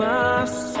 my.